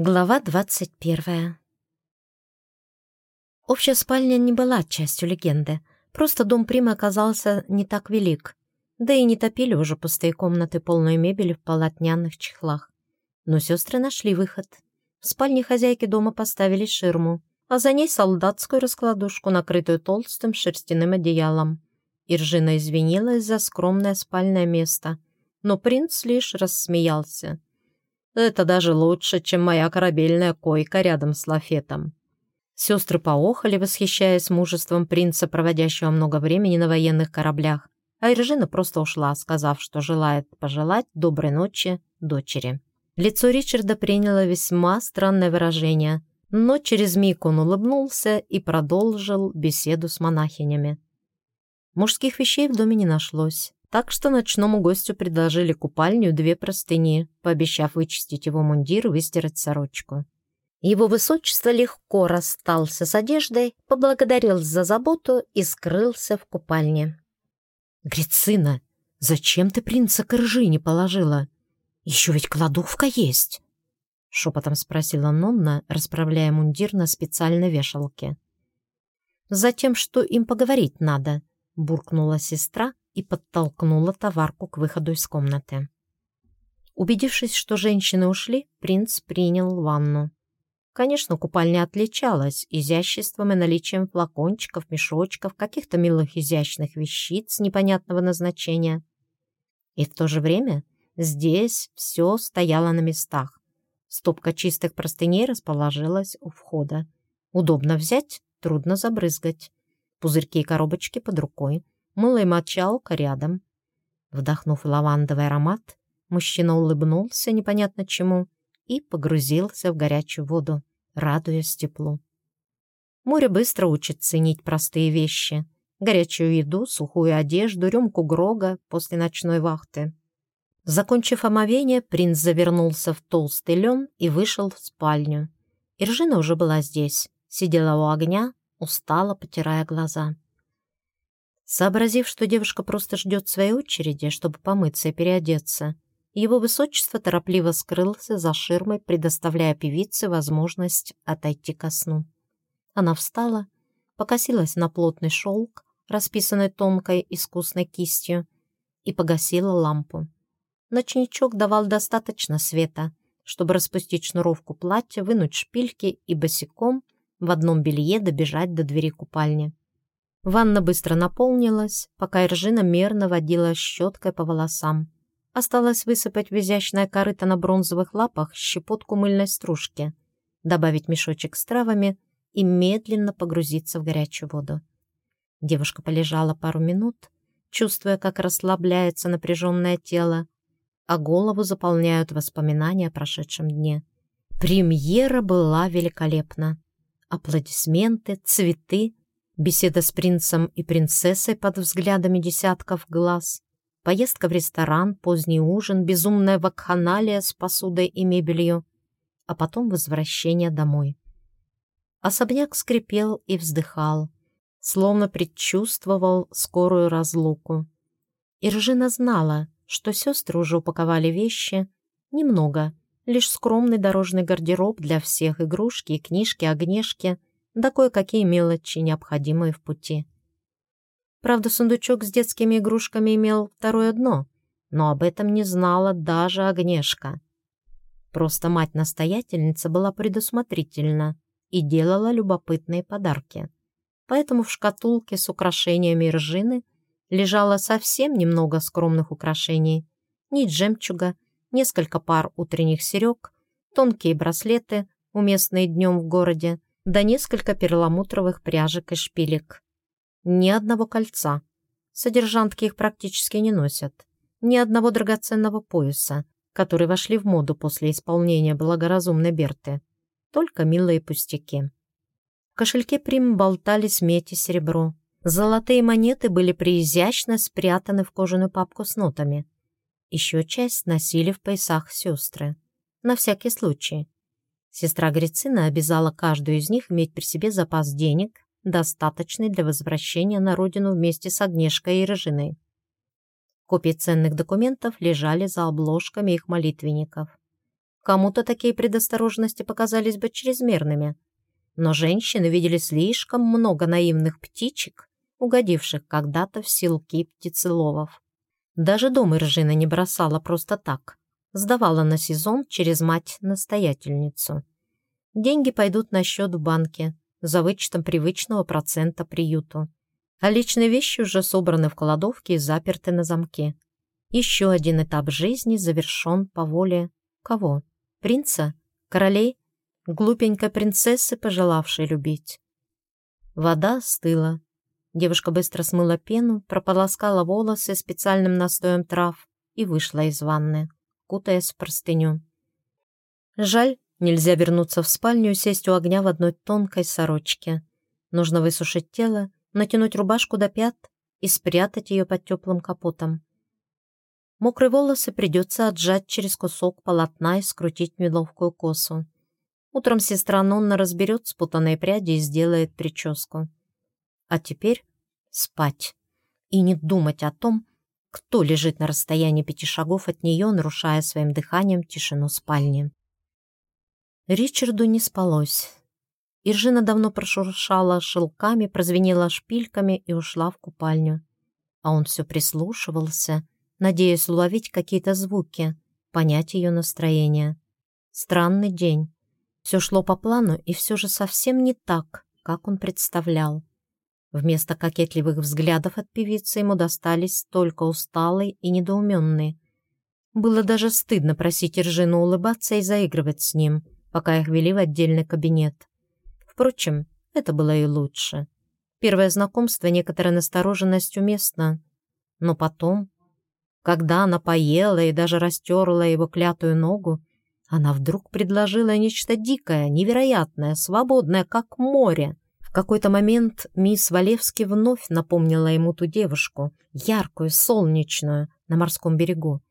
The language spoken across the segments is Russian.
Глава двадцать первая. Общая спальня не была частью легенды, просто дом Примы оказался не так велик, да и не топили уже пустые комнаты, полные мебели в полотняных чехлах. Но сестры нашли выход. В спальне хозяйки дома поставили ширму, а за ней солдатскую раскладушку, накрытую толстым шерстяным одеялом. Иржина извинилась за скромное спальное место, но принц лишь рассмеялся. Это даже лучше, чем моя корабельная койка рядом с лафетом. Сестры поохали, восхищаясь мужеством принца, проводящего много времени на военных кораблях, а Иржина просто ушла, сказав, что желает пожелать доброй ночи дочери. Лицо Ричарда приняло весьма странное выражение, но через миг он улыбнулся и продолжил беседу с монахинями. Мужских вещей в доме не нашлось. Так что ночному гостю предложили купальню две простыни, пообещав вычистить его мундир и выстирать сорочку. Его высочество легко расстался с одеждой, поблагодарил за заботу и скрылся в купальне. «Грицина, зачем ты принца к ржи не положила? Еще ведь кладовка есть!» Шепотом спросила Нонна, расправляя мундир на специальной вешалке. «Затем, что им поговорить надо», — буркнула сестра, и подтолкнула товарку к выходу из комнаты. Убедившись, что женщины ушли, принц принял ванну. Конечно, купальня отличалась изяществом и наличием флакончиков, мешочков, каких-то милых изящных вещиц непонятного назначения. И в то же время здесь все стояло на местах. Стопка чистых простыней расположилась у входа. Удобно взять, трудно забрызгать. Пузырьки и коробочки под рукой мыло и мочалка рядом. Вдохнув лавандовый аромат, мужчина улыбнулся непонятно чему и погрузился в горячую воду, радуясь теплу. Море быстро учит ценить простые вещи. Горячую еду, сухую одежду, рюмку грога после ночной вахты. Закончив омовение, принц завернулся в толстый лен и вышел в спальню. Иржина уже была здесь, сидела у огня, устала, потирая глаза. Сообразив, что девушка просто ждет своей очереди, чтобы помыться и переодеться, его высочество торопливо скрылся за ширмой, предоставляя певице возможность отойти ко сну. Она встала, покосилась на плотный шелк, расписанный тонкой искусной кистью, и погасила лампу. Ночничок давал достаточно света, чтобы распустить шнуровку платья, вынуть шпильки и босиком в одном белье добежать до двери купальни. Ванна быстро наполнилась, пока Иржина мерно водила щеткой по волосам. Осталось высыпать в изящное корыто на бронзовых лапах щепотку мыльной стружки, добавить мешочек с травами и медленно погрузиться в горячую воду. Девушка полежала пару минут, чувствуя, как расслабляется напряженное тело, а голову заполняют воспоминания о прошедшем дне. Премьера была великолепна. Аплодисменты, цветы, беседа с принцем и принцессой под взглядами десятков глаз, поездка в ресторан, поздний ужин, безумная вакханалия с посудой и мебелью, а потом возвращение домой. Особняк скрипел и вздыхал, словно предчувствовал скорую разлуку. Иржина знала, что сестры уже упаковали вещи, немного, лишь скромный дорожный гардероб для всех, игрушки книжки Огнешки — да кое-какие мелочи, необходимые в пути. Правда, сундучок с детскими игрушками имел второе дно, но об этом не знала даже Агнешка. Просто мать-настоятельница была предусмотрительна и делала любопытные подарки. Поэтому в шкатулке с украшениями ржины лежало совсем немного скромных украшений. Нить жемчуга, несколько пар утренних серег, тонкие браслеты, уместные днем в городе, да несколько перламутровых пряжек и шпилек. Ни одного кольца. Содержантки их практически не носят. Ни одного драгоценного пояса, которые вошли в моду после исполнения благоразумной Берты. Только милые пустяки. В кошельке Прим болтались медь и серебро. Золотые монеты были преизящно спрятаны в кожаную папку с нотами. Еще часть носили в поясах сестры. На всякий случай. Сестра Грицина обязала каждую из них иметь при себе запас денег, достаточный для возвращения на родину вместе с Огнешкой и Рыжиной. Копии ценных документов лежали за обложками их молитвенников. Кому-то такие предосторожности показались бы чрезмерными. Но женщины видели слишком много наивных птичек, угодивших когда-то в силки птицеловов. Даже дом Иржина не бросала просто так. Сдавала на сезон через мать-настоятельницу. Деньги пойдут на счет в банке за вычетом привычного процента приюту. А личные вещи уже собраны в кладовке и заперты на замке. Еще один этап жизни завершен по воле кого? Принца? Королей? Глупенькой принцессы, пожелавшей любить. Вода остыла. Девушка быстро смыла пену, прополоскала волосы специальным настоем трав и вышла из ванны, кутаясь в простыню. Жаль, нельзя вернуться в спальню и сесть у огня в одной тонкой сорочке. Нужно высушить тело натянуть рубашку до пят и спрятать ее под теплым капотом. Мокрые волосы придется отжать через кусок полотна и скрутить неловкую косу. Утром сестра Нонна разберет спутанные пряди и сделает прическу. А теперь спать и не думать о том, кто лежит на расстоянии пяти шагов от нее, нарушая своим дыханием тишину спальни. Ричарду не спалось. Иржина давно прошуршала шелками, прозвенела шпильками и ушла в купальню. А он все прислушивался, надеясь уловить какие-то звуки, понять ее настроение. Странный день. Все шло по плану и все же совсем не так, как он представлял. Вместо кокетливых взглядов от певицы ему достались только усталые и недоуменные. Было даже стыдно просить Иржину улыбаться и заигрывать с ним, пока их вели в отдельный кабинет. Впрочем, это было и лучше. Первое знакомство некоторая настороженность уместна. Но потом, когда она поела и даже растерла его клятую ногу, она вдруг предложила нечто дикое, невероятное, свободное, как море. В какой-то момент мисс Валевский вновь напомнила ему ту девушку, яркую, солнечную, на морском берегу.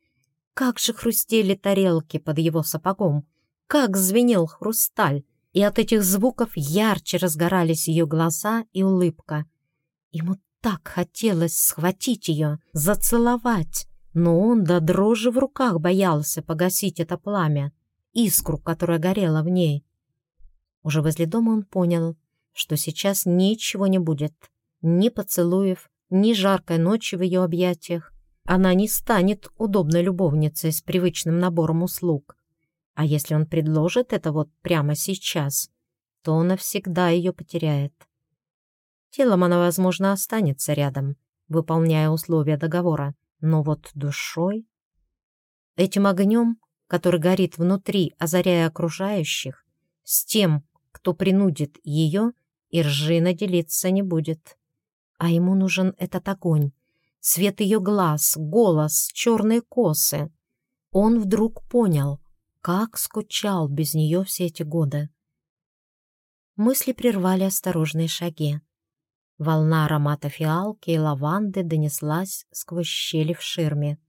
Как же хрустели тарелки под его сапогом, как звенел хрусталь, и от этих звуков ярче разгорались ее глаза и улыбка. Ему так хотелось схватить ее, зацеловать, но он до дрожи в руках боялся погасить это пламя, искру, которая горела в ней. Уже возле дома он понял, что сейчас ничего не будет, ни поцелуев, ни жаркой ночи в ее объятиях. Она не станет удобной любовницей с привычным набором услуг. А если он предложит это вот прямо сейчас, то он навсегда ее потеряет. Телом она, возможно, останется рядом, выполняя условия договора, но вот душой... Этим огнем, который горит внутри, озаряя окружающих, с тем, кто принудит ее, Иржина делиться не будет. А ему нужен этот огонь, свет ее глаз, голос, черные косы. Он вдруг понял — как скучал без нее все эти годы. Мысли прервали осторожные шаги. Волна аромата фиалки и лаванды донеслась сквозь щели в ширме.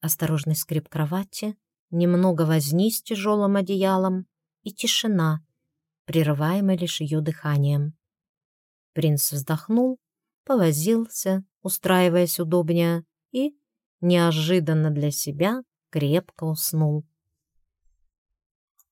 Осторожный скрип кровати, немного возни с тяжелым одеялом и тишина, прерываемая лишь ее дыханием. Принц вздохнул, повозился, устраиваясь удобнее, и, неожиданно для себя, крепко уснул.